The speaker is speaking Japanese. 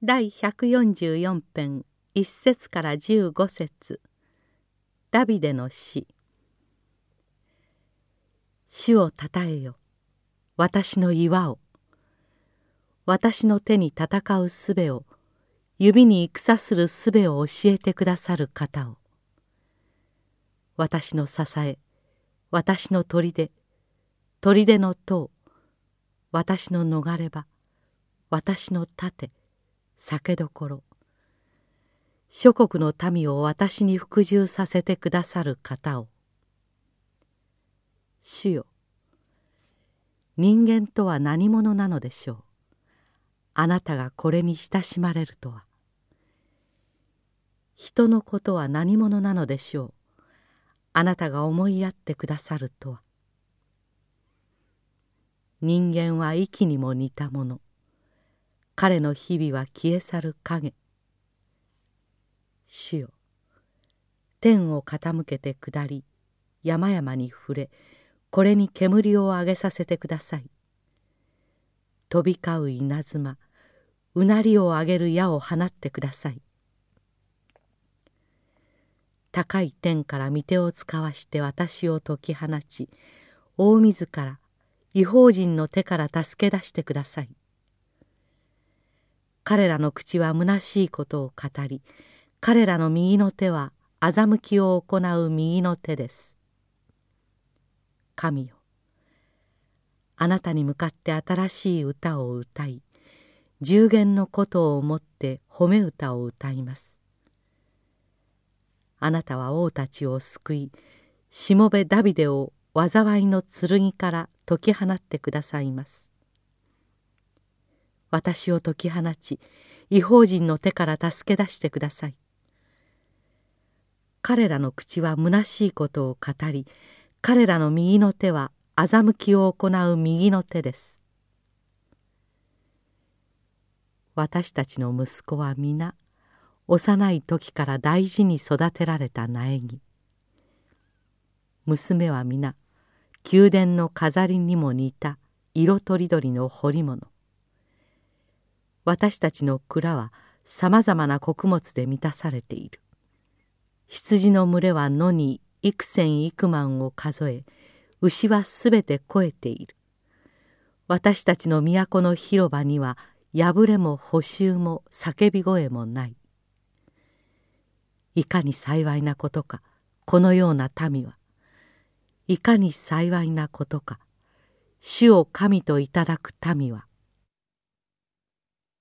第144編1節から15節。ダビデの詩「主をたたえよ。私の岩を。私の手に戦うすべを。指に戦するすべを教えてくださる方を。私の支え。私の砦。砦の塔。私の逃れ場。私の盾。酒どころ。諸国の民を私に服従させてくださる方を。主よ人間とは何者なのでしょう。あなたがこれに親しまれるとは。人のことは何者なのでしょう。あなたが思いやってくださるとは。人間は息にも似たもの。彼の日々は消え去る影。主よ天を傾けて下り山々に触れこれに煙を上げさせてください。飛び交う稲妻うなりを上げる矢を放ってください。高い天から御手を使わして私を解き放ち大自ら違法人の手から助け出してください。彼らの口は虚しいことを語り彼らの右の手は欺きを行う右の手です。神よあなたに向かって新しい歌を歌い十弦のことを思って褒め歌を歌います。あなたは王たちを救いしもべダビデを災いの剣から解き放ってくださいます。私を解き放ち違法人の手から助け出してください。彼らの口は虚しいことを語り彼らの右の手は欺きを行う右の手です。私たちの息子は皆幼い時から大事に育てられた苗木。娘は皆宮殿の飾りにも似た色とりどりの彫り物。私たちの蔵はさまざまな穀物で満たされている。羊の群れは野に幾千幾万を数え牛はすべて肥えている。私たちの都の広場には破れも補修も叫び声もない。いかに幸いなことかこのような民はいかに幸いなことか主を神といただく民は